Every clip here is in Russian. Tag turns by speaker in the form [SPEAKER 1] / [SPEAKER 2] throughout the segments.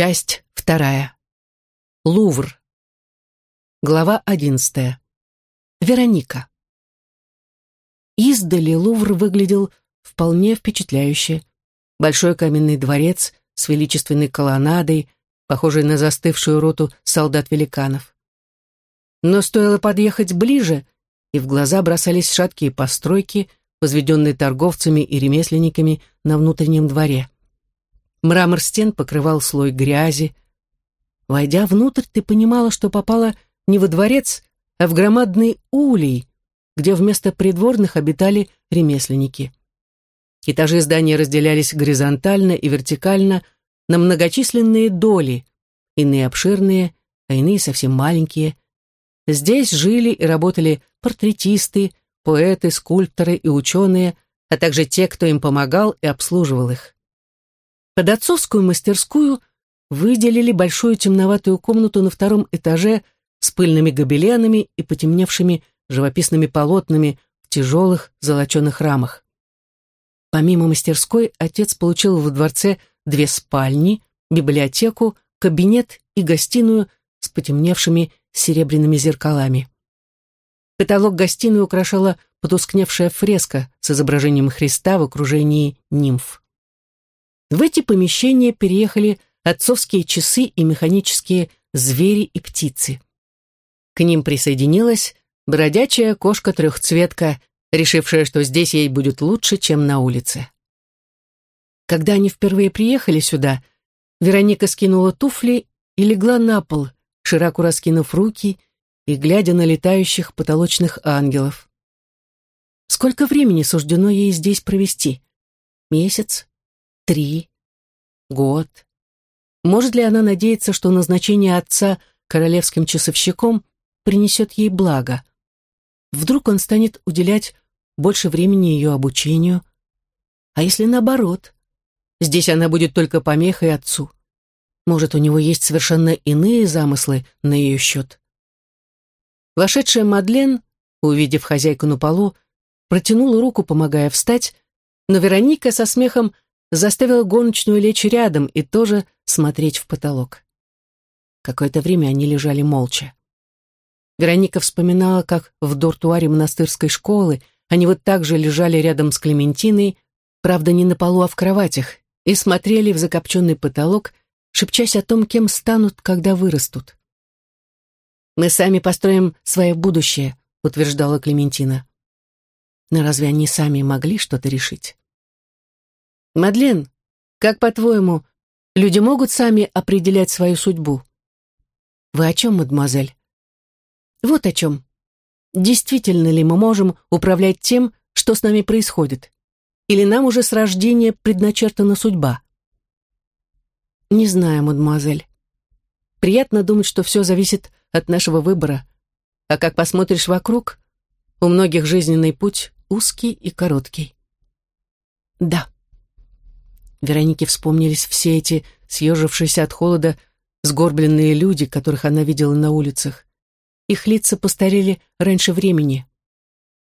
[SPEAKER 1] Часть вторая. Лувр. Глава одиннадцатая. Вероника. Издали Лувр выглядел вполне впечатляюще. Большой каменный дворец с величественной колоннадой, похожий на застывшую роту солдат-великанов. Но стоило подъехать ближе, и в глаза бросались шаткие постройки, возведенные торговцами и ремесленниками на внутреннем дворе. Мрамор стен покрывал слой грязи. Войдя внутрь, ты понимала, что попала не во дворец, а в громадный улей, где вместо придворных обитали ремесленники. Этажи здания разделялись горизонтально и вертикально на многочисленные доли, иные обширные, а иные совсем маленькие. Здесь жили и работали портретисты, поэты, скульпторы и ученые, а также те, кто им помогал и обслуживал их. Под отцовскую мастерскую выделили большую темноватую комнату на втором этаже с пыльными гобеленами и потемневшими живописными полотнами в тяжелых золоченых рамах. Помимо мастерской, отец получил в дворце две спальни, библиотеку, кабинет и гостиную с потемневшими серебряными зеркалами. Потолок гостиной украшала потускневшая фреска с изображением Христа в окружении нимф. В эти помещения переехали отцовские часы и механические звери и птицы. К ним присоединилась бродячая кошка-трехцветка, решившая, что здесь ей будет лучше, чем на улице. Когда они впервые приехали сюда, Вероника скинула туфли и легла на пол, широко раскинув руки и глядя на летающих потолочных ангелов. Сколько времени суждено ей здесь провести? Месяц? Три, год. Может ли она надеяться, что назначение отца королевским часовщиком принесет ей благо? Вдруг он станет уделять больше времени ее обучению? А если наоборот? Здесь она будет только помехой отцу. Может, у него есть совершенно иные замыслы на ее счет? Вошедшая Мадлен, увидев хозяйку на полу, протянула руку, помогая встать, но Вероника со смехом заставила гоночную лечь рядом и тоже смотреть в потолок. Какое-то время они лежали молча. Вероника вспоминала, как в дортуаре монастырской школы они вот так же лежали рядом с Клементиной, правда, не на полу, а в кроватях, и смотрели в закопченный потолок, шепчась о том, кем станут, когда вырастут. «Мы сами построим свое будущее», — утверждала Клементина. Но разве они сами могли что-то решить? Мадлен, как по-твоему, люди могут сами определять свою судьбу? Вы о чем, мадемуазель? Вот о чем. Действительно ли мы можем управлять тем, что с нами происходит? Или нам уже с рождения предначертана судьба? Не знаю, мадемуазель. Приятно думать, что все зависит от нашего выбора. А как посмотришь вокруг, у многих жизненный путь узкий и короткий. Да. Веронике вспомнились все эти съежившиеся от холода сгорбленные люди, которых она видела на улицах. Их лица постарели раньше времени.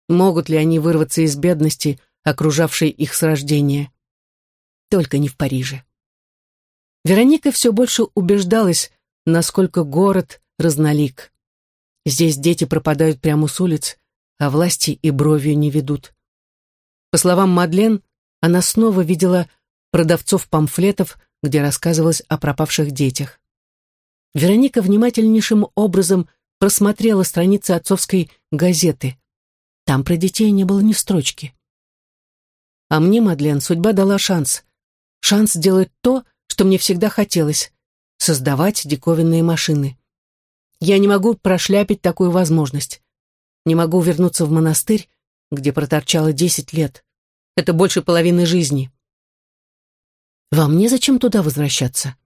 [SPEAKER 1] Могут ли они вырваться из бедности, окружавшей их с рождения? Только не в Париже. Вероника все больше убеждалась, насколько город разнолик. Здесь дети пропадают прямо с улиц, а власти и бровью не ведут. По словам Мадлен, она снова видела продавцов памфлетов, где рассказывалось о пропавших детях. Вероника внимательнейшим образом просмотрела страницы отцовской газеты. Там про детей не было ни строчки. А мне, Мадлен, судьба дала шанс. Шанс сделать то, что мне всегда хотелось — создавать диковинные машины. Я не могу прошляпить такую возможность. Не могу вернуться в монастырь, где проторчала десять лет. Это больше половины жизни. Вам незачем туда возвращаться.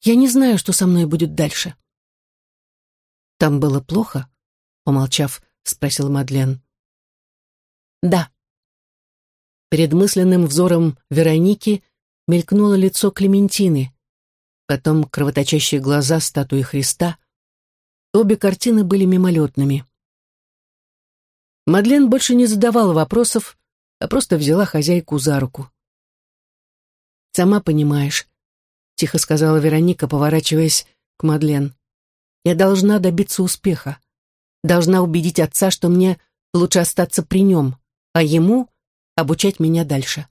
[SPEAKER 1] Я не знаю, что со мной будет дальше. Там было плохо? Помолчав, спросил Мадлен. Да. Перед мысленным взором Вероники мелькнуло лицо Клементины, потом кровоточащие глаза статуи Христа. Обе картины были мимолетными. Мадлен больше не задавала вопросов, а просто взяла хозяйку за руку. Сама понимаешь, тихо сказала Вероника, поворачиваясь к Мадлен. «Я должна добиться успеха. Должна убедить отца, что мне лучше остаться при нем, а ему обучать меня дальше.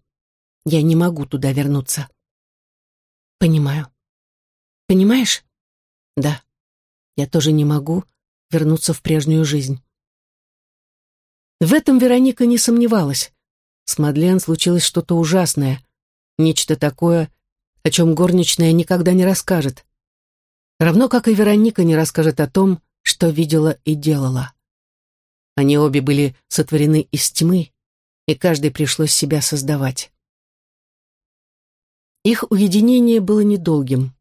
[SPEAKER 1] Я не могу туда вернуться». «Понимаю». «Понимаешь?» «Да. Я тоже не могу вернуться в прежнюю жизнь». В этом Вероника не сомневалась. С Мадлен случилось что-то ужасное, нечто такое, о чем горничная никогда не расскажет. Равно как и Вероника не расскажет о том, что видела и делала. Они обе были сотворены из тьмы, и каждый пришлось себя создавать. Их уединение было недолгим.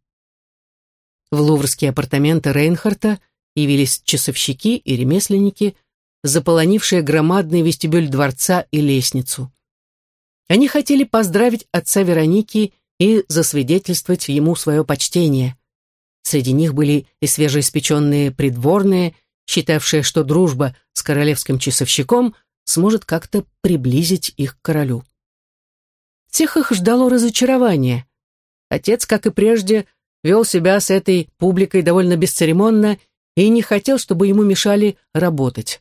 [SPEAKER 1] В луврские апартаменты Рейнхарта явились часовщики и ремесленники, заполонившие громадный вестибюль дворца и лестницу. Они хотели поздравить отца Вероники и засвидетельствовать ему свое почтение. Среди них были и свежеиспеченные придворные, считавшие, что дружба с королевским часовщиком сможет как-то приблизить их к королю. Всех их ждало разочарование. Отец, как и прежде, вел себя с этой публикой довольно бесцеремонно и не хотел, чтобы ему мешали работать.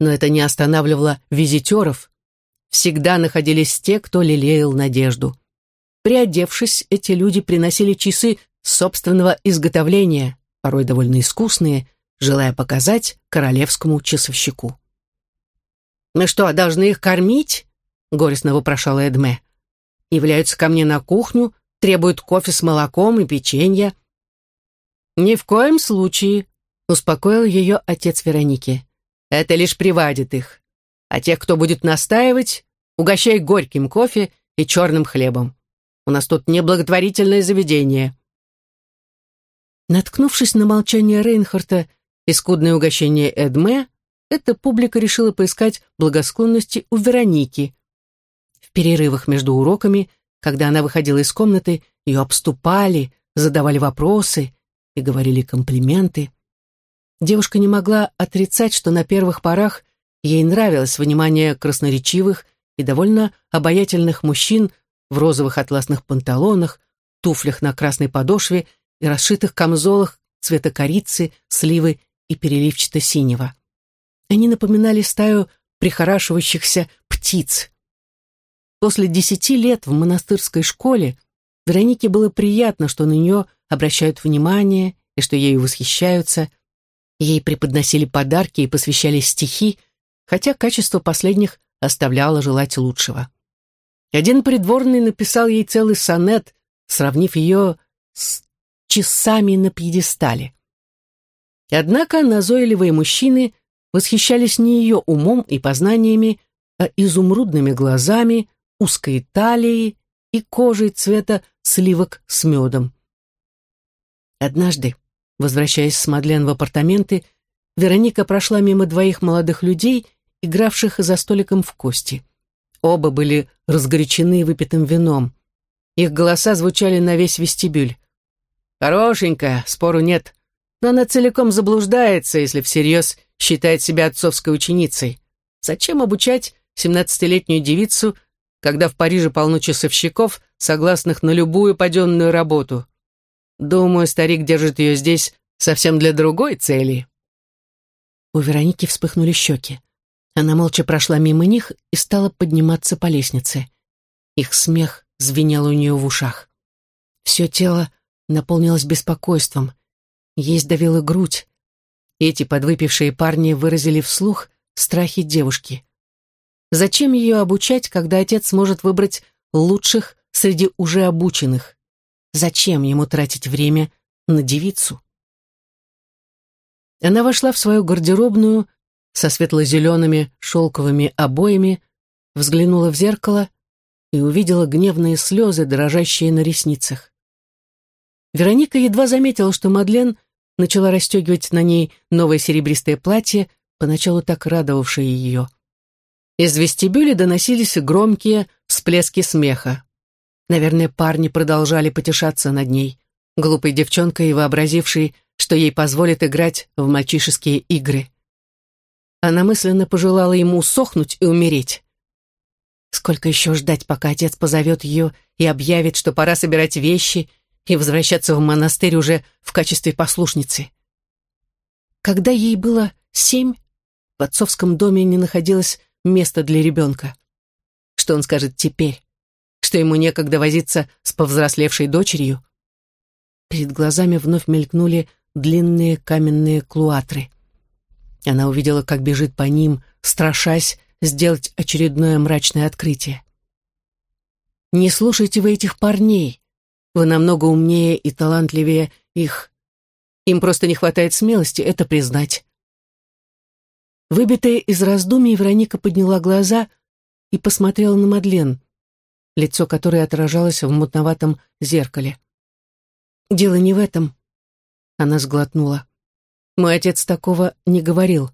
[SPEAKER 1] Но это не останавливало визитеров. Всегда находились те, кто лелеял надежду. Приодевшись, эти люди приносили часы собственного изготовления, порой довольно искусные, желая показать королевскому часовщику. «Мы что, должны их кормить?» — горестно вопрошала Эдме. «Являются ко мне на кухню, требуют кофе с молоком и печенья». «Ни в коем случае», — успокоил ее отец Вероники. «Это лишь приводит их. А тех, кто будет настаивать, угощай горьким кофе и черным хлебом. У нас тут неблаготворительное заведение». Наткнувшись на молчание Рейнхарта и скудное угощение Эдме, эта публика решила поискать благосклонности у Вероники. В перерывах между уроками, когда она выходила из комнаты, ее обступали, задавали вопросы и говорили комплименты. Девушка не могла отрицать, что на первых порах ей нравилось внимание красноречивых и довольно обаятельных мужчин в розовых атласных панталонах, туфлях на красной подошве и расшитых камзолах цвета корицы, сливы и переливчато-синего. Они напоминали стаю прихорашивающихся птиц. После десяти лет в монастырской школе Веронике было приятно, что на нее обращают внимание и что ею восхищаются. Ей преподносили подарки и посвящали стихи, хотя качество последних оставляло желать лучшего. Один придворный написал ей целый сонет, сравнив ее с часами на пьедестале. Однако назойливые мужчины восхищались не ее умом и познаниями, а изумрудными глазами, узкой талией и кожей цвета сливок с медом. Однажды, возвращаясь с Мадлен в апартаменты, Вероника прошла мимо двоих молодых людей, игравших за столиком в кости. Оба были разгорячены выпитым вином. Их голоса звучали на весь вестибюль. «Хорошенькая, спору нет, но она целиком заблуждается, если всерьез считает себя отцовской ученицей. Зачем обучать семнадцатилетнюю девицу, когда в Париже полно часовщиков, согласных на любую паденную работу? Думаю, старик держит ее здесь совсем для другой цели». У Вероники вспыхнули щеки. Она молча прошла мимо них и стала подниматься по лестнице. Их смех звенел у нее в ушах. Все тело наполнилось беспокойством. Ей сдавила грудь. Эти подвыпившие парни выразили вслух страхи девушки. Зачем ее обучать, когда отец может выбрать лучших среди уже обученных? Зачем ему тратить время на девицу? Она вошла в свою гардеробную со светло-зелеными шелковыми обоями, взглянула в зеркало и увидела гневные слезы, дрожащие на ресницах. Вероника едва заметила, что Мадлен начала расстегивать на ней новое серебристое платье, поначалу так радовавшее ее. Из вестибюля доносились громкие всплески смеха. Наверное, парни продолжали потешаться над ней, глупой девчонкой, вообразившей, что ей позволят играть в мальчишеские игры. Она мысленно пожелала ему сохнуть и умереть. Сколько еще ждать, пока отец позовет ее и объявит, что пора собирать вещи и возвращаться в монастырь уже в качестве послушницы? Когда ей было семь, в отцовском доме не находилось места для ребенка. Что он скажет теперь? Что ему некогда возиться с повзрослевшей дочерью? Перед глазами вновь мелькнули длинные каменные клуатры. Она увидела, как бежит по ним, страшась сделать очередное мрачное открытие. «Не слушайте вы этих парней. Вы намного умнее и талантливее их. Им просто не хватает смелости это признать». Выбитая из раздумий, Вероника подняла глаза и посмотрела на Мадлен, лицо которой отражалось в мутноватом зеркале. «Дело не в этом», — она сглотнула. «Мой отец такого не говорил.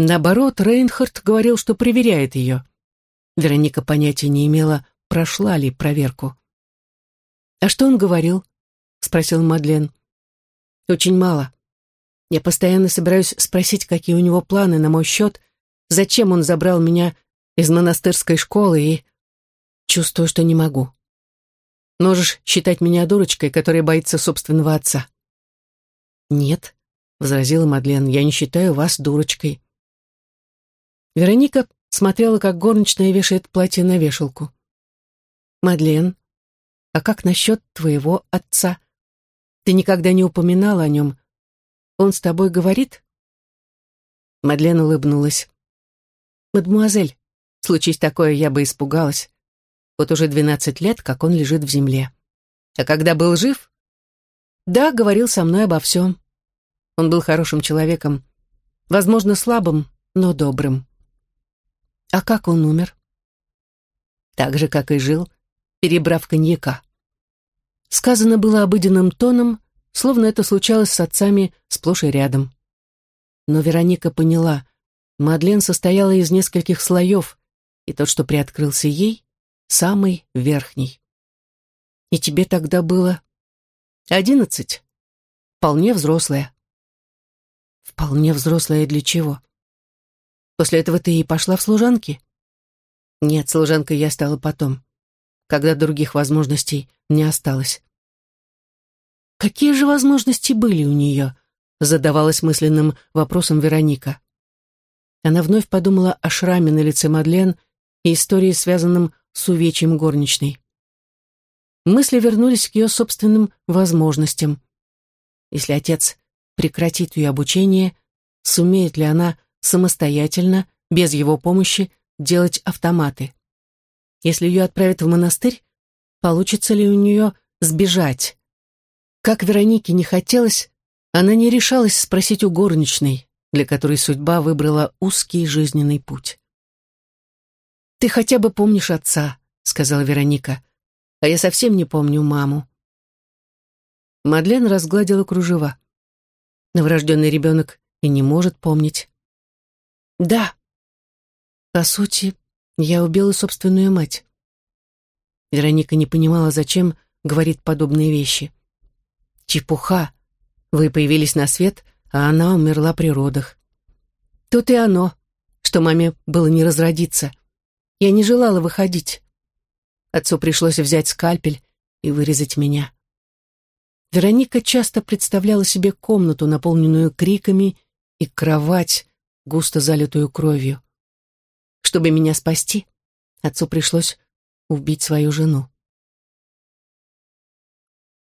[SPEAKER 1] Наоборот, Рейнхард говорил, что проверяет ее. Вероника понятия не имела, прошла ли проверку. «А что он говорил?» — спросил Мадлен. «Очень мало. Я постоянно собираюсь спросить, какие у него планы на мой счет, зачем он забрал меня из монастырской школы и... Чувствую, что не могу. Можешь считать меня дурочкой, которая боится собственного отца». «Нет», — возразила Мадлен, — «я не считаю вас дурочкой. Вероника смотрела, как горничная вешает платье на вешалку. «Мадлен, а как насчет твоего отца? Ты никогда не упоминала о нем. Он с тобой говорит?» Мадлен улыбнулась. «Мадемуазель, случись такое, я бы испугалась. Вот уже двенадцать лет, как он лежит в земле. А когда был жив? Да, говорил со мной обо всем. Он был хорошим человеком, возможно, слабым, но добрым. А как он умер? Так же, как и жил, перебрав коньяка. Сказано было обыденным тоном, словно это случалось с отцами сплошь и рядом. Но Вероника поняла, Мадлен состояла из нескольких слоев, и тот, что приоткрылся ей, самый верхний. И тебе тогда было одиннадцать. Вполне взрослая. Вполне взрослая для чего? После этого ты и пошла в служанки? Нет, служанкой я стала потом, когда других возможностей не осталось. Какие же возможности были у нее? Задавалась мысленным вопросом Вероника. Она вновь подумала о шраме на лице Мадлен и истории, связанном с увечьем горничной. Мысли вернулись к ее собственным возможностям. Если отец прекратит ее обучение, сумеет ли она самостоятельно, без его помощи, делать автоматы. Если ее отправят в монастырь, получится ли у нее сбежать? Как Веронике не хотелось, она не решалась спросить у горничной, для которой судьба выбрала узкий жизненный путь. «Ты хотя бы помнишь отца», — сказала Вероника, «а я совсем не помню маму». Мадлен разгладила кружева. Новорожденный ребенок и не может помнить. Да. По сути, я убила собственную мать. Вероника не понимала, зачем говорит подобные вещи. Чепуха. Вы появились на свет, а она умерла при родах. Тут и оно, что маме было не разродиться. Я не желала выходить. Отцу пришлось взять скальпель и вырезать меня. Вероника часто представляла себе комнату, наполненную криками, и кровать, густо залитую кровью. Чтобы меня спасти, отцу пришлось убить свою жену.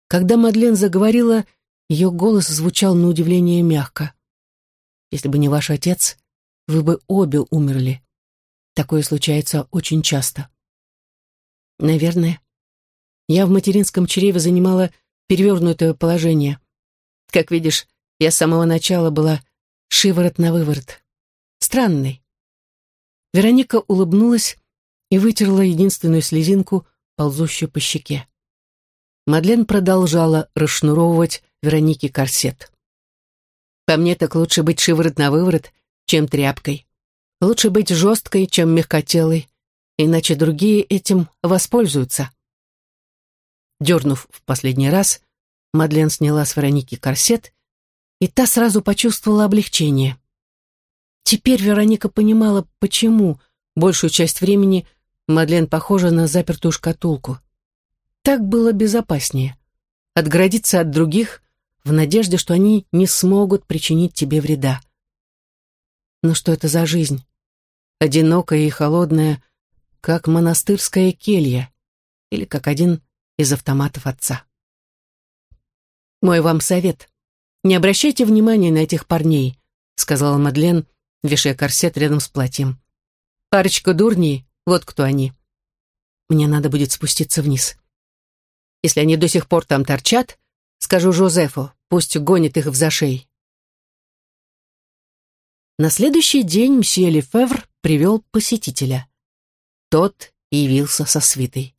[SPEAKER 1] Когда Мадлен заговорила, ее голос звучал на удивление мягко. «Если бы не ваш отец, вы бы обе умерли. Такое случается очень часто». «Наверное. Я в материнском чреве занимала перевернутое положение. Как видишь, я с самого начала была шиворот на выворот странный. Вероника улыбнулась и вытерла единственную слезинку, ползущую по щеке. Мадлен продолжала расшнуровывать Веронике корсет. «По мне так лучше быть шиворот на выворот, чем тряпкой. Лучше быть жесткой, чем мягкотелой, иначе другие этим воспользуются». Дернув в последний раз, Мадлен сняла с Вероники корсет, и та сразу почувствовала облегчение. Теперь Вероника понимала, почему большую часть времени Мадлен похожа на запертую шкатулку. Так было безопаснее. Отгородиться от других в надежде, что они не смогут причинить тебе вреда. Но что это за жизнь? Одинокая и холодная, как монастырская келья или как один из автоматов отца. «Мой вам совет. Не обращайте внимания на этих парней», сказала Мадлен, вешая корсет рядом с платьем. «Парочка дурней, вот кто они. Мне надо будет спуститься вниз. Если они до сих пор там торчат, скажу Жозефу, пусть гонит их в зашей». На следующий день мсье Лефевр привел посетителя. Тот явился со свитой.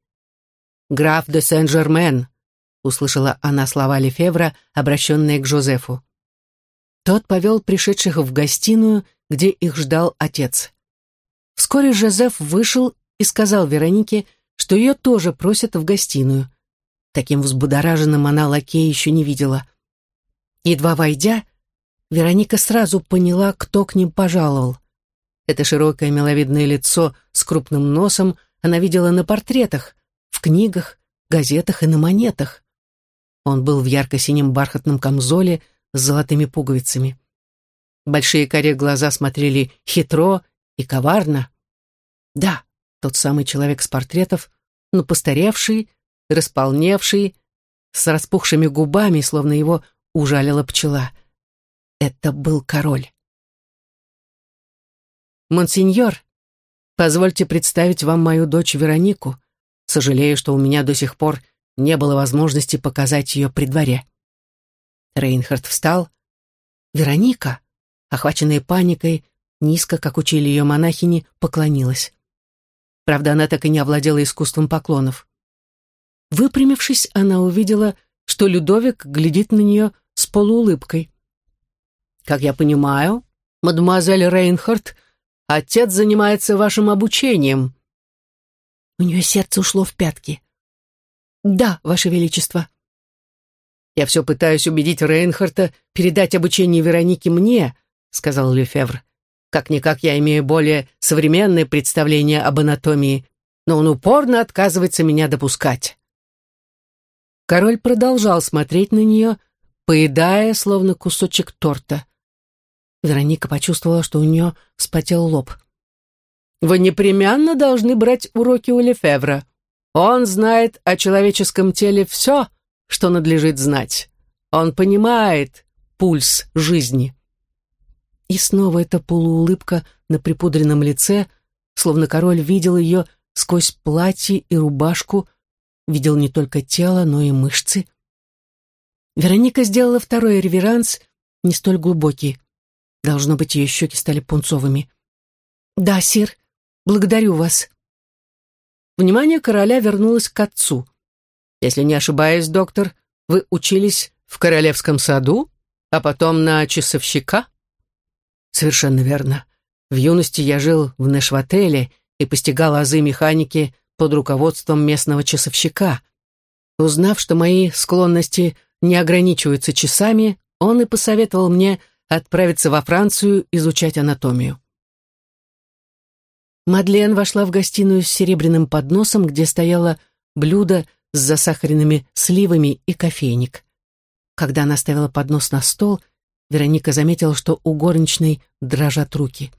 [SPEAKER 1] «Граф де Сен-Жермен», — услышала она слова Лефевра, обращенные к Жозефу. Тот повел пришедших в гостиную, где их ждал отец. Вскоре Жозеф вышел и сказал Веронике, что ее тоже просят в гостиную. Таким взбудораженным она лакея еще не видела. Едва войдя, Вероника сразу поняла, кто к ним пожаловал. Это широкое миловидное лицо с крупным носом она видела на портретах, в книгах, газетах и на монетах. Он был в ярко-синем бархатном камзоле с золотыми пуговицами. Большие коре глаза смотрели хитро и коварно. Да, тот самый человек с портретов, но постаревший, располневший, с распухшими губами, словно его ужалила пчела. Это был король. «Монсеньор, позвольте представить вам мою дочь Веронику. Сожалею, что у меня до сих пор не было возможности показать ее при дворе». Рейнхард встал. Вероника, охваченная паникой, низко, как учили ее монахини, поклонилась. Правда, она так и не овладела искусством поклонов. Выпрямившись, она увидела, что Людовик глядит на нее с полуулыбкой. «Как я понимаю, мадемуазель Рейнхард, отец занимается вашим обучением». У нее сердце ушло в пятки. «Да, ваше величество». «Я все пытаюсь убедить Рейнхарта передать обучение Веронике мне», — сказал Лефевр. «Как-никак я имею более современное представление об анатомии, но он упорно отказывается меня допускать». Король продолжал смотреть на нее, поедая, словно кусочек торта. Вероника почувствовала, что у нее вспотел лоб. «Вы непременно должны брать уроки у Лефевра. Он знает о человеческом теле все, что надлежит знать. Он понимает пульс жизни. И снова эта полуулыбка на припудренном лице, словно король видел ее сквозь платье и рубашку, видел не только тело, но и мышцы. Вероника сделала второй реверанс, не столь глубокий. Должно быть, ее щеки стали пунцовыми. «Да, сир, благодарю вас». Внимание короля вернулось к отцу. Если не ошибаюсь, доктор, вы учились в Королевском саду, а потом на часовщика? Совершенно верно. В юности я жил в Нешвателе и постигал азы механики под руководством местного часовщика. Узнав, что мои склонности не ограничиваются часами, он и посоветовал мне отправиться во Францию изучать анатомию. Мадлен вошла в гостиную с серебряным подносом, где стояло блюдо с засахаренными сливами и кофейник. Когда она ставила поднос на стол, Вероника заметила, что у горничной дрожат руки.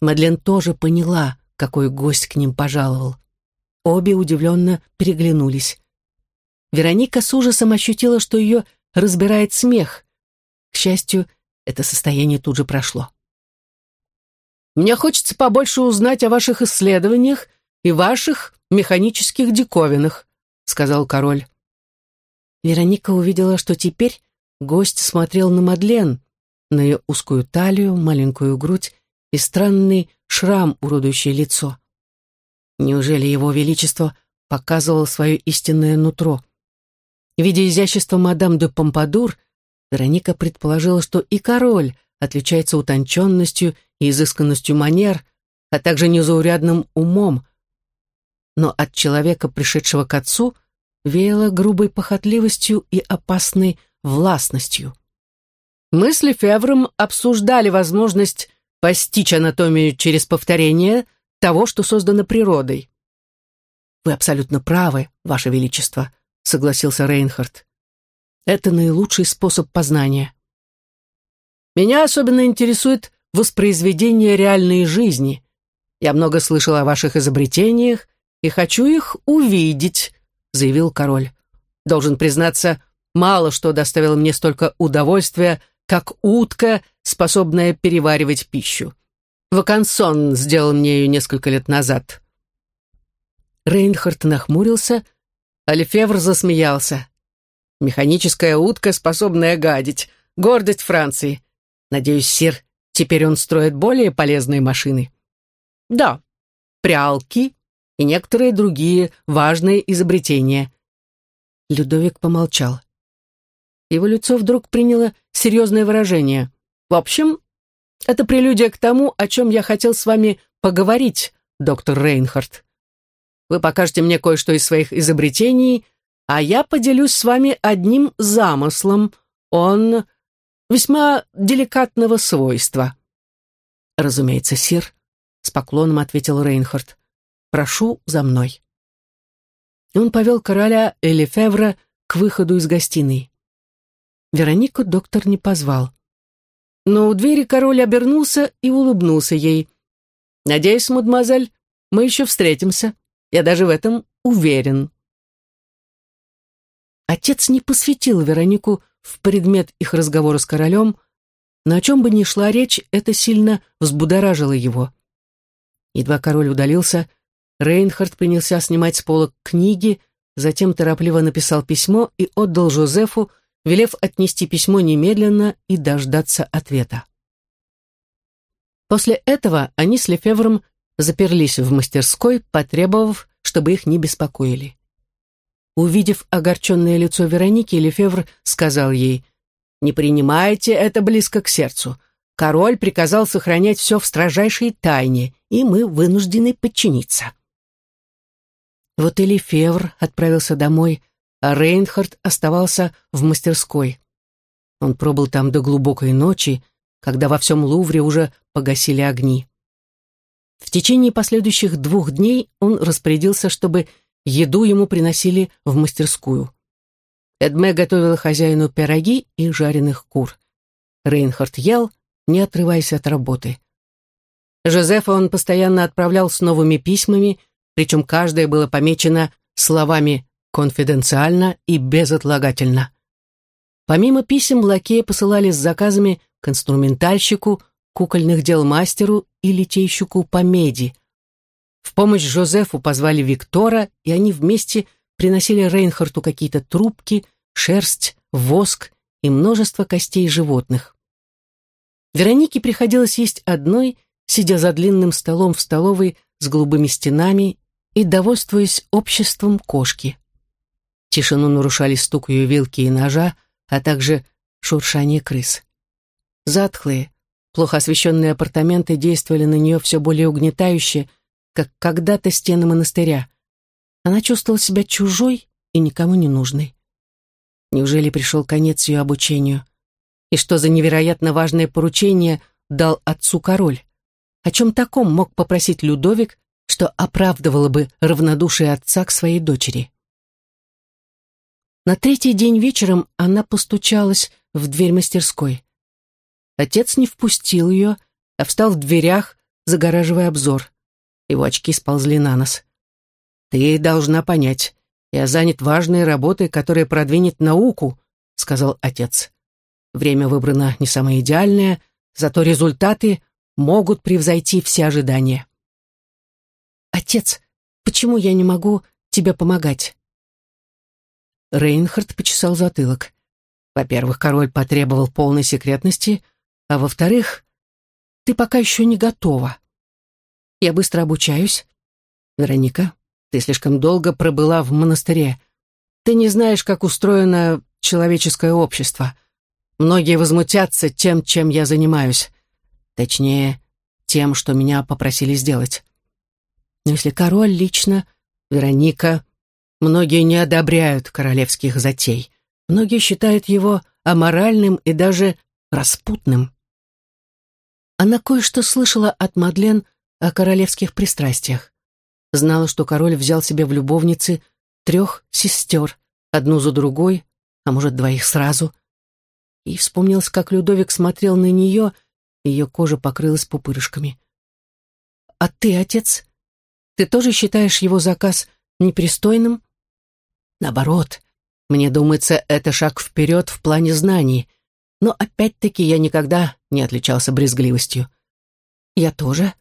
[SPEAKER 1] Мадлен тоже поняла, какой гость к ним пожаловал. Обе удивленно переглянулись. Вероника с ужасом ощутила, что ее разбирает смех. К счастью, это состояние тут же прошло. «Мне хочется побольше узнать о ваших исследованиях и ваших механических диковинах», — сказал король. Вероника увидела, что теперь гость смотрел на Мадлен, на ее узкую талию, маленькую грудь и странный шрам, уродующий лицо. Неужели его величество показывал свое истинное нутро? Видя изящество мадам де Помпадур, Вероника предположила, что и король отличается утонченностью и изысканностью манер, а также незаурядным умом, но от человека, пришедшего к отцу, веяло грубой похотливостью и опасной властностью. Мы с Лефевром обсуждали возможность постичь анатомию через повторение, того, что создано природой. «Вы абсолютно правы, Ваше Величество», — согласился Рейнхард. «Это наилучший способ познания». «Меня особенно интересует воспроизведение реальной жизни. Я много слышал о ваших изобретениях и хочу их увидеть», — заявил король. «Должен признаться, мало что доставило мне столько удовольствия, как утка, способная переваривать пищу. Вакансон сделал мне ее несколько лет назад». Рейнхард нахмурился, а Лефевр засмеялся. «Механическая утка, способная гадить. Гордость Франции. Надеюсь, сир, теперь он строит более полезные машины». «Да, прялки и некоторые другие важные изобретения». Людовик помолчал. Его лицо вдруг приняло серьезное выражение. «В общем, это прелюдия к тому, о чем я хотел с вами поговорить, доктор Рейнхард. Вы покажете мне кое-что из своих изобретений, а я поделюсь с вами одним замыслом. Он весьма деликатного свойства». «Разумеется, сир», — с поклоном ответил Рейнхард. «Прошу за мной». Он повел короля Элифевра к выходу из гостиной. Веронику доктор не позвал. Но у двери король обернулся и улыбнулся ей. «Надеюсь, мадемуазель, мы еще встретимся. Я даже в этом уверен». Отец не посвятил Веронику в предмет их разговора с королем, но о чем бы ни шла речь, это сильно взбудоражило его. Едва король удалился, Рейнхард принялся снимать с полок книги, затем торопливо написал письмо и отдал Жозефу, велев отнести письмо немедленно и дождаться ответа. После этого они с Лефевром заперлись в мастерской, потребовав, чтобы их не беспокоили. Увидев огорченное лицо Вероники, Лефевр сказал ей, «Не принимайте это близко к сердцу. Король приказал сохранять все в строжайшей тайне, и мы вынуждены подчиниться». Вот и Лефевр отправился домой, а Рейнхард оставался в мастерской. Он пробыл там до глубокой ночи, когда во всем Лувре уже погасили огни. В течение последующих двух дней он распорядился, чтобы еду ему приносили в мастерскую. Эдме готовила хозяину пироги и жареных кур. Рейнхард ел, не отрываясь от работы. Жозефа он постоянно отправлял с новыми письмами, причем каждое было помечено словами конфиденциально и безотлагательно. Помимо писем, лакеи посылали с заказами к инструментальщику, кукольных дел мастеру и литейщику по меди. В помощь Жозефу позвали Виктора, и они вместе приносили Рейнхарту какие-то трубки, шерсть, воск и множество костей животных. Веронике приходилось есть одной, сидя за длинным столом в столовой с голубыми стенами и довольствуясь обществом кошки. Тишину нарушали стук ее вилки и ножа, а также шуршание крыс. Затхлые, плохо освещенные апартаменты действовали на нее все более угнетающе, как когда-то стены монастыря. Она чувствовала себя чужой и никому не нужной. Неужели пришел конец ее обучению? И что за невероятно важное поручение дал отцу король? О чем таком мог попросить Людовик, что оправдывало бы равнодушие отца к своей дочери? На третий день вечером она постучалась в дверь мастерской. Отец не впустил ее, а встал в дверях, загораживая обзор. Его очки сползли на нос. «Ты должна понять, я занят важной работой, которая продвинет науку», — сказал отец. «Время выбрано не самое идеальное, зато результаты могут превзойти все ожидания». «Отец, почему я не могу тебе помогать?» Рейнхард почесал затылок. Во-первых, король потребовал полной секретности, а во-вторых, ты пока еще не готова. Я быстро обучаюсь. Вероника, ты слишком долго пробыла в монастыре. Ты не знаешь, как устроено человеческое общество. Многие возмутятся тем, чем я занимаюсь. Точнее, тем, что меня попросили сделать. Но если король лично, Вероника, Многие не одобряют королевских затей. Многие считают его аморальным и даже распутным. Она кое-что слышала от Мадлен о королевских пристрастиях. Знала, что король взял себе в любовницы трех сестер, одну за другой, а может, двоих сразу. И вспомнилось, как Людовик смотрел на нее, ее кожа покрылась пупырышками. «А ты, отец, ты тоже считаешь его заказ непристойным?» «Наоборот, мне думается, это шаг вперед в плане знаний, но опять-таки я никогда не отличался брезгливостью. Я тоже.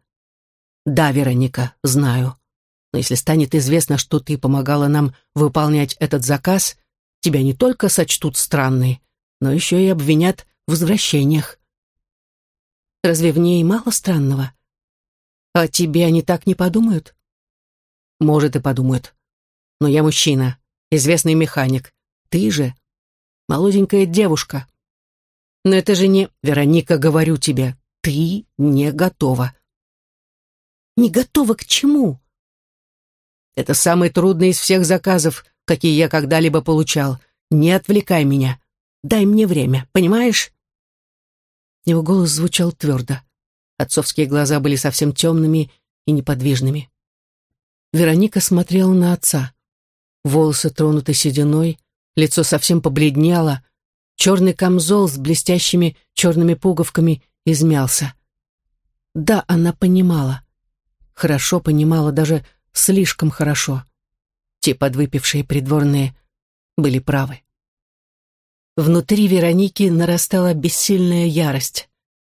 [SPEAKER 1] Да, Вероника, знаю. Но если станет известно, что ты помогала нам выполнять этот заказ, тебя не только сочтут странной, но еще и обвинят в возвращениях. Разве в ней мало странного? А тебе они так не подумают? Может, и подумают. Но я мужчина, известный механик. Ты же молоденькая девушка. Но это же не... Вероника, говорю тебе, ты не готова. Не готова к чему? Это самый трудный из всех заказов, какие я когда-либо получал. Не отвлекай меня. Дай мне время, понимаешь? Его голос звучал твердо. Отцовские глаза были совсем темными и неподвижными. Вероника смотрела на отца. Волосы тронуты сединой, лицо совсем побледнело, черный камзол с блестящими черными пуговками измялся. Да, она понимала. Хорошо понимала, даже слишком хорошо. Те подвыпившие придворные были правы. Внутри Вероники нарастала бессильная ярость.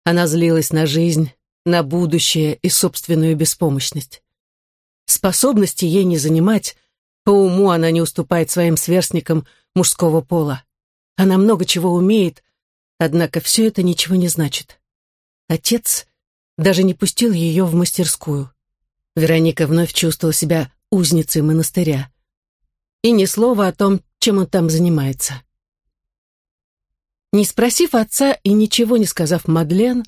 [SPEAKER 1] Она злилась на жизнь, на будущее и собственную беспомощность. Способности ей не занимать, по уму она не уступает своим сверстникам мужского пола. Она много чего умеет, однако все это ничего не значит. Отец даже не пустил ее в мастерскую. Вероника вновь чувствовала себя узницей монастыря. И ни слова о том, чем он там занимается. Не спросив отца и ничего не сказав Мадлен,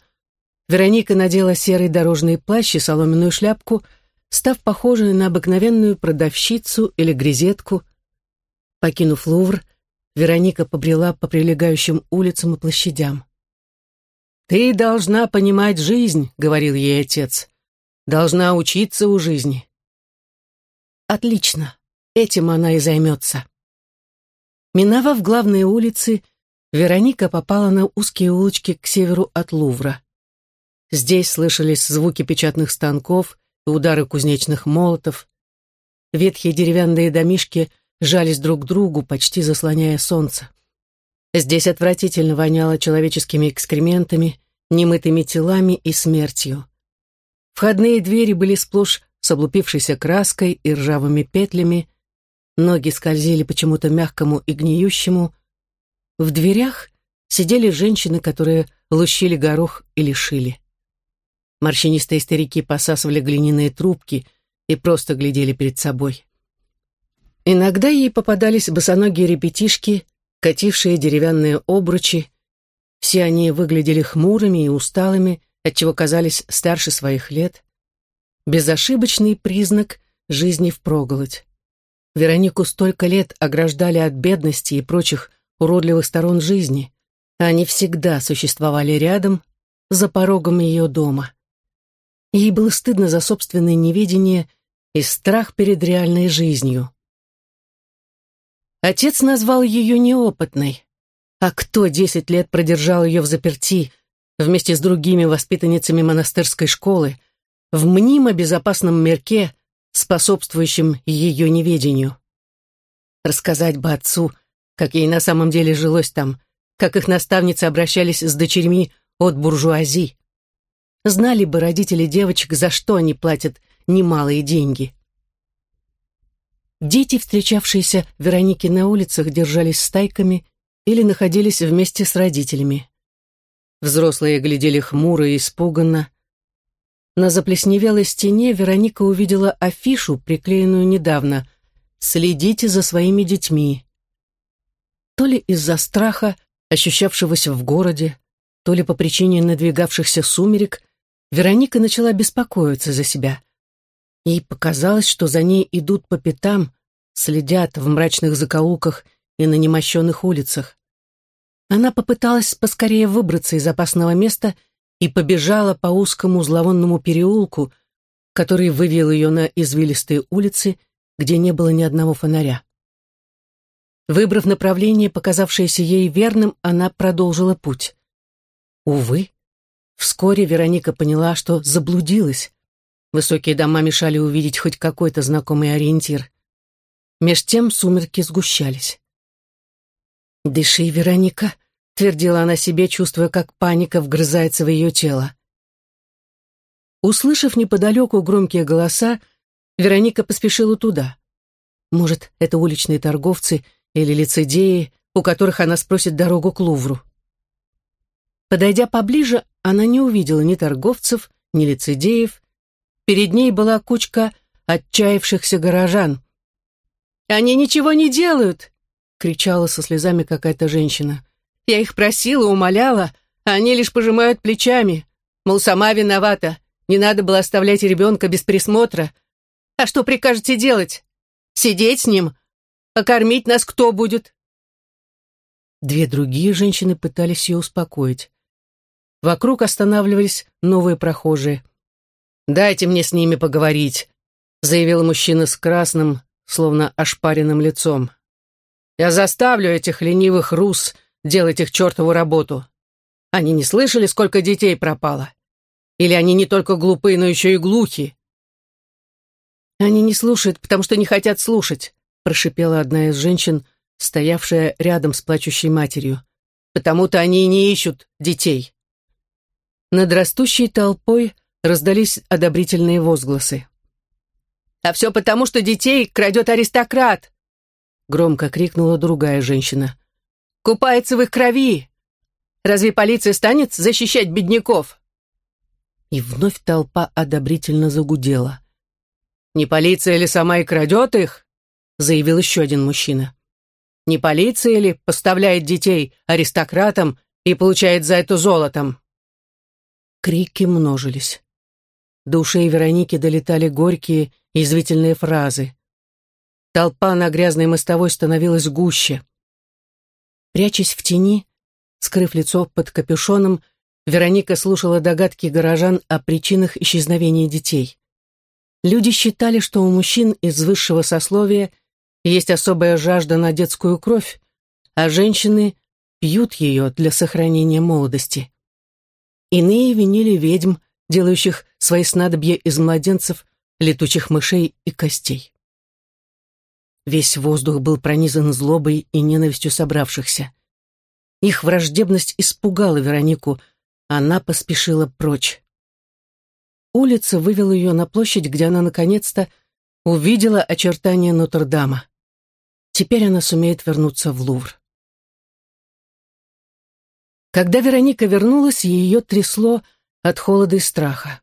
[SPEAKER 1] Вероника надела серый дорожный плащ и соломенную шляпку, став похожей на обыкновенную продавщицу или грезетку. Покинув Лувр, Вероника побрела по прилегающим улицам и площадям. «Ты должна понимать жизнь», — говорил ей отец. «Должна учиться у жизни». «Отлично. Этим она и займется». Миновав главные улицы, Вероника попала на узкие улочки к северу от Лувра. Здесь слышались звуки печатных станков и удары кузнечных молотов. Ветхие деревянные домишки жались друг к другу, почти заслоняя солнце. Здесь отвратительно воняло человеческими экскрементами, немытыми телами и смертью. Входные двери были сплошь с облупившейся краской и ржавыми петлями, ноги скользили почему-то мягкому и гниющему. В дверях сидели женщины, которые лущили горох или шили. Морщинистые старики посасывали глиняные трубки и просто глядели перед собой. Иногда ей попадались босоногие ребятишки, катившие деревянные обручи. Все они выглядели хмурыми и усталыми, отчего казались старше своих лет. Безошибочный признак жизни впроголодь. Веронику столько лет ограждали от бедности и прочих уродливых сторон жизни. Они всегда существовали рядом, за порогом ее дома. Ей было стыдно за собственное неведение и страх перед реальной жизнью. Отец назвал ее неопытной. А кто десять лет продержал ее в заперти вместе с другими воспитанницами монастырской школы в мнимо безопасном мирке, способствующем ее неведению? Рассказать бы отцу, как ей на самом деле жилось там, как их наставницы обращались с дочерьми от буржуазии. Знали бы родители девочек, за что они платят немалые деньги. Дети, встречавшиеся Веронике на улицах, держались стайками или находились вместе с родителями. Взрослые глядели хмуро и испуганно. На заплесневелой стене Вероника увидела афишу, приклеенную недавно «Следите за своими детьми». То ли из-за страха, ощущавшегося в городе, то ли по причине надвигавшихся сумерек, Вероника начала беспокоиться за себя. Ей показалось, что за ней идут по пятам, следят в мрачных закоулках и на немощенных улицах. Она попыталась поскорее выбраться из опасного места и побежала по узкому зловонному переулку, который вывел ее на извилистые улицы, где не было ни одного фонаря. Выбрав направление, показавшееся ей верным, она продолжила путь. Увы, вскоре Вероника поняла, что заблудилась. Высокие дома мешали увидеть хоть какой-то знакомый ориентир. Меж тем сумерки сгущались. «Дыши, Вероника», — твердила она себе, чувствуя, как паника вгрызается в ее тело. Услышав неподалеку громкие голоса, Вероника поспешила туда. Может, это уличные торговцы — или лицедеи, у которых она спросит дорогу к Лувру. Подойдя поближе, она не увидела ни торговцев, ни лицедеев. Перед ней была кучка отчаявшихся горожан. «Они ничего не делают!» — кричала со слезами какая-то женщина. «Я их просила, умоляла, а они лишь пожимают плечами. Мол, сама виновата, не надо было оставлять ребенка без присмотра. А что прикажете делать? Сидеть с ним, а кормить нас кто будет?» Две другие женщины пытались ее успокоить. Вокруг останавливались новые прохожие. «Дайте мне с ними поговорить», — заявил мужчина с красным, словно ошпаренным лицом. «Я заставлю этих ленивых рус делать их чертову работу. Они не слышали, сколько детей пропало? Или они не только глупые, но еще и глухи?» «Они не слушают, потому что не хотят слушать прошипела одна из женщин, стоявшая рядом с плачущей матерью. «Потому-то они и не ищут детей». Над растущей толпой раздались одобрительные возгласы. «А все потому, что детей крадет аристократ!» Громко крикнула другая женщина. «Купается в их крови! Разве полиция станет защищать бедняков?» И вновь толпа одобрительно загудела. «Не полиция ли сама и крадет их?» заявил еще один мужчина. Не полиция ли поставляет детей аристократам и получает за это золотом? Крики множились. До ушей Вероники долетали горькие, извительные фразы. Толпа на грязной мостовой становилась гуще. Прячась в тени, скрыв лицо под капюшоном, Вероника слушала догадки горожан о причинах исчезновения детей. Люди считали, что у мужчин из высшего сословия есть особая жажда на детскую кровь, а женщины пьют ее для сохранения молодости. Иные винили ведьм, делающих свои снадобья из младенцев, летучих мышей и костей. Весь воздух был пронизан злобой и ненавистью собравшихся. Их враждебность испугала Веронику, она поспешила прочь. Улица вывела ее на площадь, где она наконец-то увидела очертания Нотр-Дама. Теперь она сумеет вернуться в Лувр. Когда Вероника вернулась, ее трясло от холода и страха.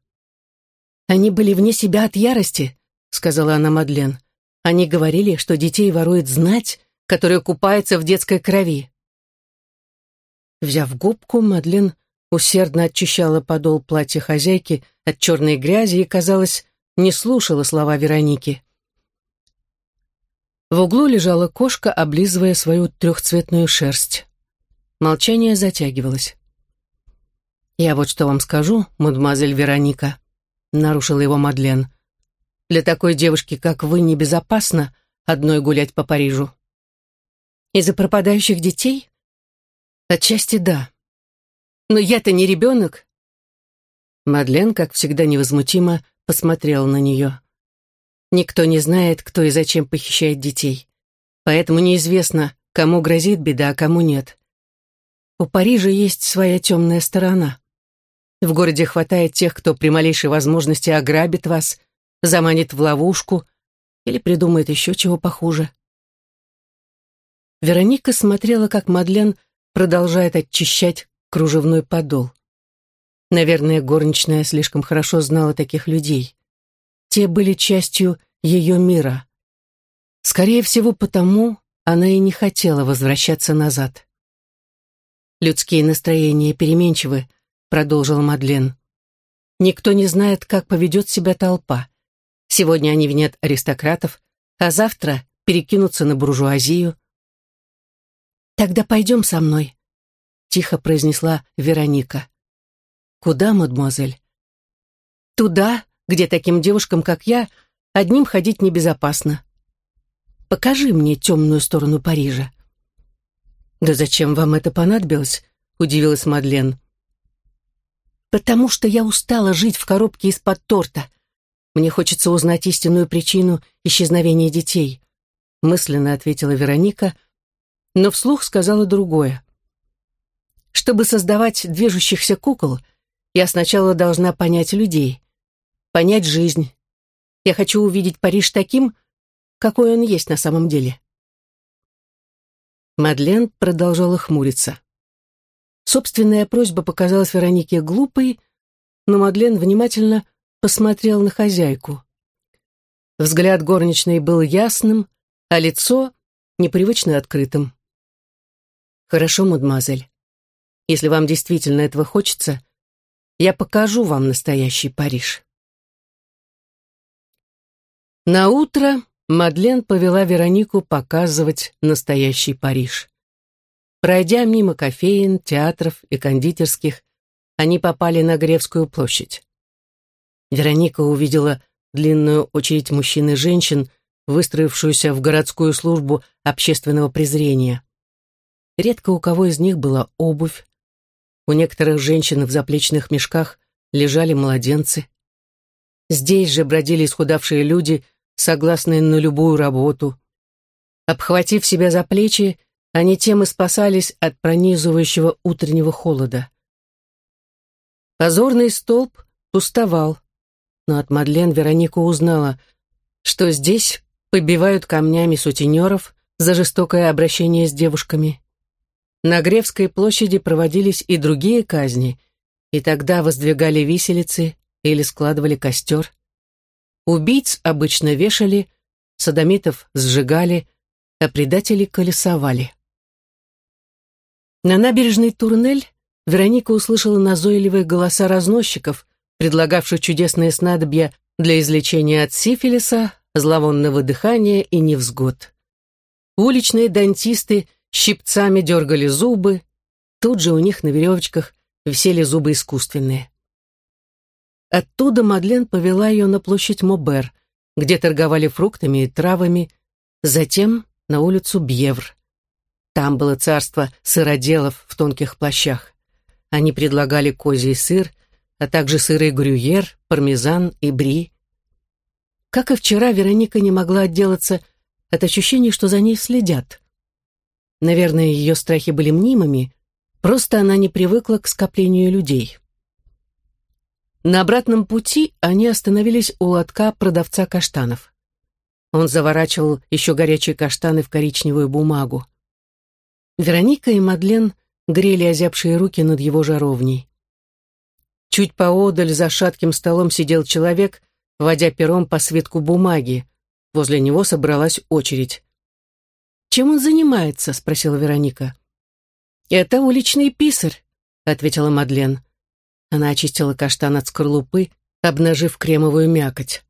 [SPEAKER 1] «Они были вне себя от ярости», — сказала она Мадлен. «Они говорили, что детей ворует знать, которая купается в детской крови». Взяв губку, Мадлен усердно очищала подол платья хозяйки от черной грязи и, казалось, не слушала слова Вероники. В углу лежала кошка, облизывая свою трехцветную шерсть. Молчание затягивалось. «Я вот что вам скажу, мадемуазель Вероника», — нарушила его Мадлен. «Для такой девушки, как вы, небезопасно одной гулять по Парижу». «Из-за пропадающих детей?» «Отчасти да. Но я-то не ребенок». Мадлен, как всегда невозмутимо, посмотрела на нее. Никто не знает, кто и зачем похищает детей. Поэтому неизвестно, кому грозит беда, а кому нет. У Парижа есть своя темная сторона. В городе хватает тех, кто при малейшей возможности ограбит вас, заманит в ловушку или придумает еще чего похуже. Вероника смотрела, как Мадлен продолжает очищать кружевной подол. Наверное, горничная слишком хорошо знала таких людей. Те были частью ее мира. Скорее всего, потому она и не хотела возвращаться назад. «Людские настроения переменчивы», — продолжила Мадлен. «Никто не знает, как поведет себя толпа. Сегодня они винят аристократов, а завтра перекинутся на буржуазию». «Тогда пойдем со мной», — тихо произнесла Вероника. «Куда, мадемуазель?» «Туда, где таким девушкам, как я, одним ходить небезопасно. Покажи мне темную сторону Парижа». «Да зачем вам это понадобилось?» — удивилась Мадлен. «Потому что я устала жить в коробке из-под торта. Мне хочется узнать истинную причину исчезновения детей», — мысленно ответила Вероника, но вслух сказала другое. «Чтобы создавать движущихся кукол, я сначала должна понять людей, понять жизнь. Я хочу увидеть Париж таким, какой он есть на самом деле». Мадлен продолжала хмуриться. Собственная просьба показалась Веронике глупой, но Мадлен внимательно посмотрел на хозяйку. Взгляд горничной был ясным, а лицо непривычно открытым. «Хорошо, мадемуазель. Если вам действительно этого хочется, я покажу вам настоящий Париж». На утро Мадлен повела Веронику показывать настоящий Париж. Пройдя мимо кофеин, театров и кондитерских, они попали на Гревскую площадь. Вероника увидела длинную очередь мужчин и женщин, выстроившуюся в городскую службу общественного презрения. Редко у кого из них была обувь. У некоторых женщин в заплечных мешках лежали младенцы. Здесь же бродили исхудавшие люди, согласные на любую работу. Обхватив себя за плечи, они тем и спасались от пронизывающего утреннего холода. Позорный столб пустовал но от Мадлен Вероника узнала, что здесь побивают камнями сутенеров за жестокое обращение с девушками. На Гревской площади проводились и другие казни, и тогда воздвигали виселицы или складывали костер. Убийц обычно вешали, садомитов сжигали, а предателей колесовали. На набережной Турнель Вероника услышала назойливые голоса разносчиков, предлагавших чудесные снадобья для излечения от сифилиса, зловонного дыхания и невзгод. Уличные дантисты щипцами дергали зубы, тут же у них на веревочках висели зубы искусственные. Оттуда Мадлен повела ее на площадь Мобер, где торговали фруктами и травами, затем на улицу Бьевр. Там было царство сыроделов в тонких плащах. Они предлагали козий сыр, а также сырый грюйер, пармезан и бри. Как и вчера, Вероника не могла отделаться от ощущения, что за ней следят. Наверное, ее страхи были мнимыми, просто она не привыкла к скоплению людей. На обратном пути они остановились у лотка продавца каштанов. Он заворачивал еще горячие каштаны в коричневую бумагу. Вероника и Мадлен грели озябшие руки над его жаровней. Чуть поодаль за шатким столом сидел человек, водя пером по свитку бумаги. Возле него собралась очередь. «Чем он занимается?» — спросила Вероника. «Это уличный писарь», — ответила Мадлен. Она очистила каштан от скорлупы, обнажив кремовую мякоть.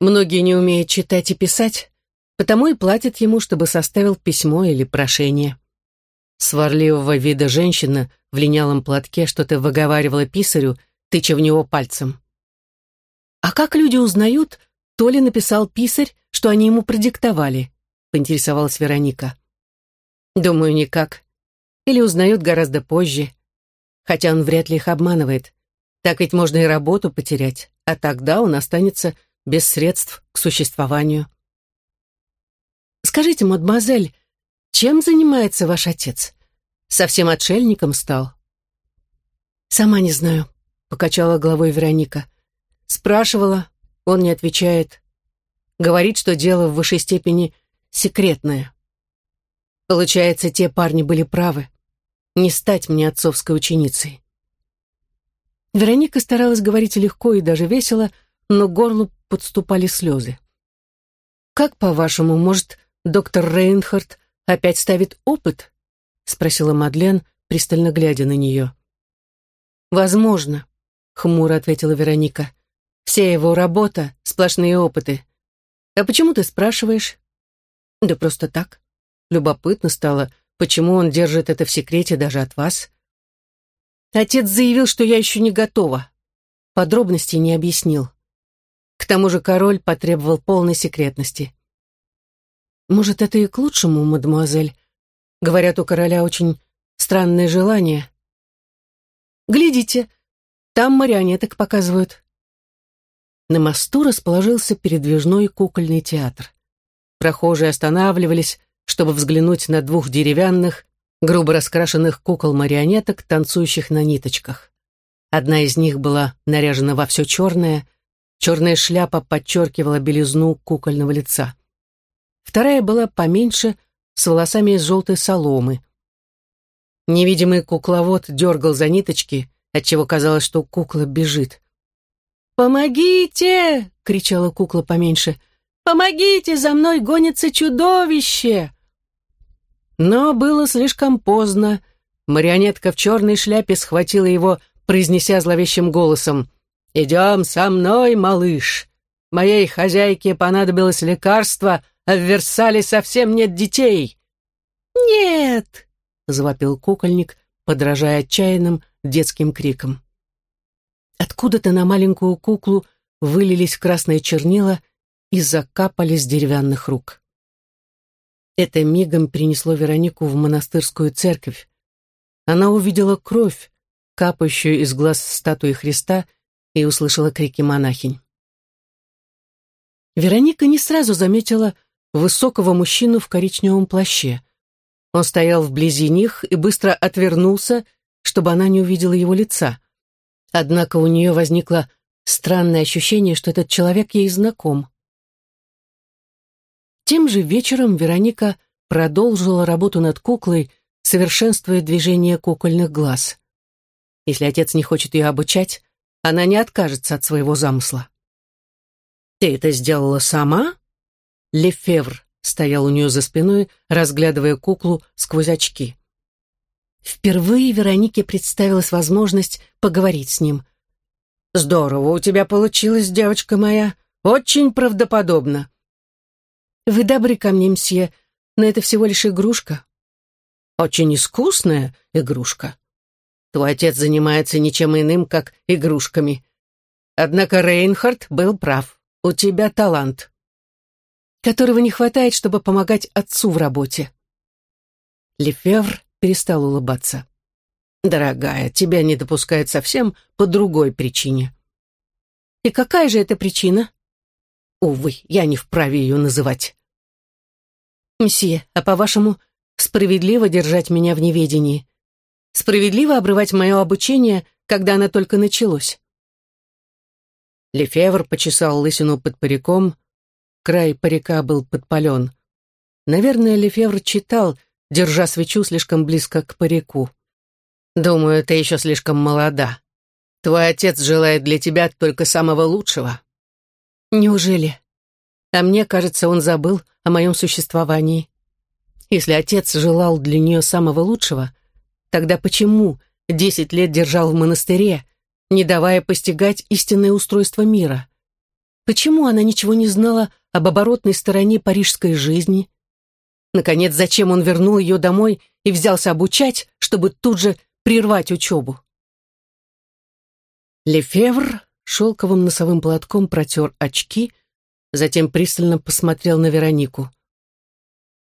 [SPEAKER 1] «Многие не умеют читать и писать, потому и платят ему, чтобы составил письмо или прошение». Сварливого вида женщина в линялом платке что-то выговаривала писарю, тыча в него пальцем. «А как люди узнают, то ли написал писарь, что они ему продиктовали?» — поинтересовалась Вероника. «Думаю, никак. Или узнают гораздо позже. Хотя он вряд ли их обманывает. Так ведь можно и работу потерять, а тогда он останется без средств к существованию». «Скажите, мадемуазель, чем занимается ваш отец? Совсем отшельником стал?» «Сама не знаю», покачала головой Вероника. Спрашивала, он не отвечает. Говорит, что дело в высшей степени секретное. Получается, те парни были правы. Не стать мне отцовской ученицей. Вероника старалась говорить легко и даже весело, но горлу подступали слезы. «Как, по-вашему, может, доктор Рейнхард опять ставит опыт?» — спросила Мадлен, пристально глядя на нее. «Возможно хмуро ответила Вероника. Вся его работа — сплошные опыты. А почему ты спрашиваешь? Да просто так. Любопытно стало, почему он держит это в секрете даже от вас. Отец заявил, что я еще не готова. Подробностей не объяснил. К тому же король потребовал полной секретности. «Может, это и к лучшему, мадемуазель? Говорят, у короля очень странное желание». «Глядите, там марионеток показывают». На мосту расположился передвижной кукольный театр. Прохожие останавливались, чтобы взглянуть на двух деревянных, грубо раскрашенных кукол-марионеток, танцующих на ниточках. Одна из них была наряжена во все черное, черная шляпа подчеркивала белизну кукольного лица. Вторая была поменьше, с волосами из желтой соломы. Невидимый кукловод дергал за ниточки, отчего казалось, что кукла бежит. «Помогите!» — кричала кукла поменьше. «Помогите! За мной гонится чудовище!» Но было слишком поздно. Марионетка в черной шляпе схватила его, произнеся зловещим голосом. «Идем со мной, малыш! Моей хозяйке понадобилось лекарство, а в Версале совсем нет детей!» «Нет!» — завопил кукольник, подражая отчаянным детским крикам. Откуда-то на маленькую куклу вылились красные чернила и закапали с деревянных рук. Это мигом принесло Веронику в монастырскую церковь. Она увидела кровь, капающую из глаз статуи Христа, и услышала крики монахинь. Вероника не сразу заметила высокого мужчину в коричневом плаще. Он стоял вблизи них и быстро отвернулся, чтобы она не увидела его лица. Однако у нее возникло странное ощущение, что этот человек ей знаком. Тем же вечером Вероника продолжила работу над куклой, совершенствуя движение кукольных глаз. Если отец не хочет ее обучать, она не откажется от своего замысла. «Ты это сделала сама?» Лефевр стоял у нее за спиной, разглядывая куклу сквозь очки. Впервые Веронике представилась возможность поговорить с ним. «Здорово у тебя получилось, девочка моя. Очень правдоподобно. «Вы добры ко мне, мсье, но это всего лишь игрушка». «Очень искусная игрушка. Твой отец занимается ничем иным, как игрушками. Однако Рейнхард был прав. У тебя талант» которого не хватает, чтобы помогать отцу в работе. Лефевр перестал улыбаться. «Дорогая, тебя не допускают совсем по другой причине». «И какая же это причина?» «Увы, я не вправе ее называть». «Мсье, а по-вашему, справедливо держать меня в неведении? Справедливо обрывать мое обучение, когда оно только началось?» Лефевр почесал лысину под париком, край парика был подпален. Наверное, Лефевр читал, держа свечу слишком близко к парику. «Думаю, ты еще слишком молода. Твой отец желает для тебя только самого лучшего». «Неужели?» А мне кажется, он забыл о моем существовании. Если отец желал для нее самого лучшего, тогда почему десять лет держал в монастыре, не давая постигать истинное устройство мира? Почему она ничего не знала об оборотной стороне парижской жизни? Наконец, зачем он вернул ее домой и взялся обучать, чтобы тут же прервать учебу? Лефевр шелковым носовым платком протер очки, затем пристально посмотрел на Веронику.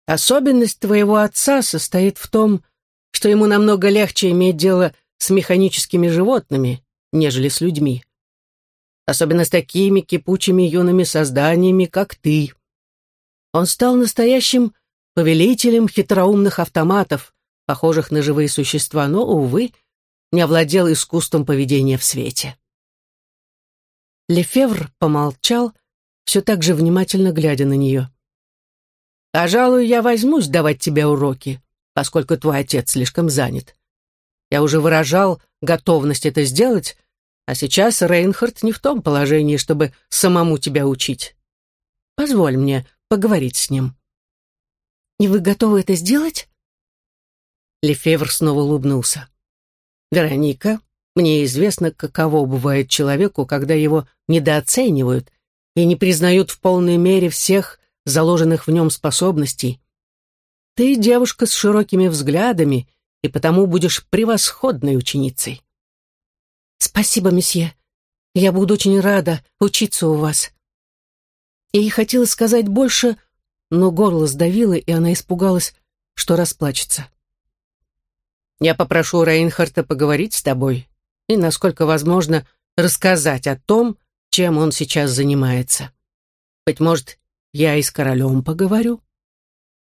[SPEAKER 1] «Особенность твоего отца состоит в том, что ему намного легче иметь дело с механическими животными, нежели с людьми. Особенно с такими кипучими юными созданиями, как ты. Он стал настоящим повелителем хитроумных автоматов, похожих на живые существа, но, увы, не овладел искусством поведения в свете». Лефевр помолчал, все так же внимательно глядя на нее. «Пожалуй, я возьмусь давать тебе уроки, поскольку твой отец слишком занят. Я уже выражал готовность это сделать, а сейчас Рейнхард не в том положении, чтобы самому тебя учить. Позволь мне поговорить с ним». «И вы готовы это сделать?» Лефевр снова улыбнулся. «Вероника, мне известно, каково бывает человеку, когда его недооценивают и не признают в полной мере всех заложенных в нем способностей. Ты девушка с широкими взглядами, и потому будешь превосходной ученицей. Спасибо, месье. Я буду очень рада учиться у вас. Ей хотелось сказать больше, но горло сдавило, и она испугалась, что расплачется. «Я попрошу Рейнхарта поговорить с тобой и, насколько возможно, рассказать о том, чем он сейчас занимается. Быть может, я и с королем поговорю?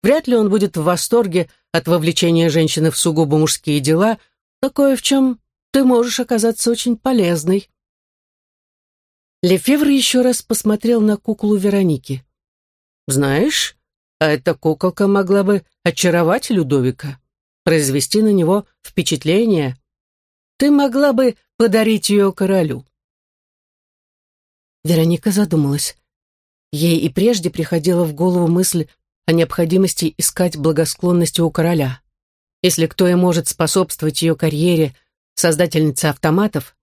[SPEAKER 1] Вряд ли он будет в восторге от вовлечения женщины в сугубо мужские дела, но кое в чем ты можешь оказаться очень полезной. Лефевр еще раз посмотрел на куклу Вероники. «Знаешь, а эта куколка могла бы очаровать Людовика, произвести на него впечатление. Ты могла бы подарить ее королю». Вероника задумалась. Ей и прежде приходила в голову мысль о необходимости искать благосклонности у короля. Если кто и может способствовать ее карьере создательницы автоматов,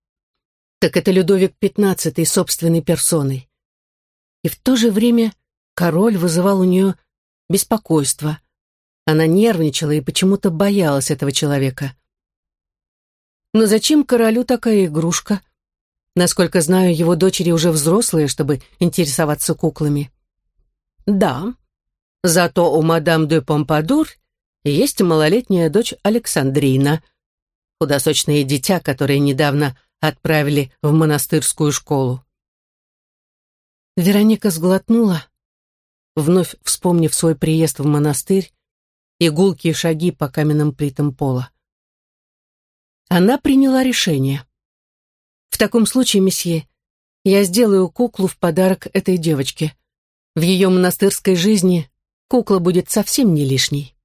[SPEAKER 1] так это Людовик XV собственной персоной. И в то же время король вызывал у нее беспокойство. Она нервничала и почему-то боялась этого человека. Но зачем королю такая игрушка? Насколько знаю, его дочери уже взрослые, чтобы интересоваться куклами. Да, зато у мадам де Помпадур есть малолетняя дочь Александрина, худосочное дитя, которое недавно отправили в монастырскую школу. Вероника сглотнула, вновь вспомнив свой приезд в монастырь и гулкие шаги по каменным плитам пола. Она приняла решение. В таком случае, месье, я сделаю куклу в подарок этой девочке. В ее монастырской жизни кукла будет совсем не лишней.